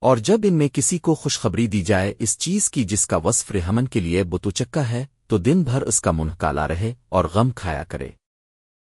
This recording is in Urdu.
اور جب ان میں کسی کو خوشخبری دی جائے اس چیز کی جس کا وصف رحمن کے لیے بتوچکا ہے، تو دن بھر اس کا منہ کالا رہے اور غم کھایا کرے۔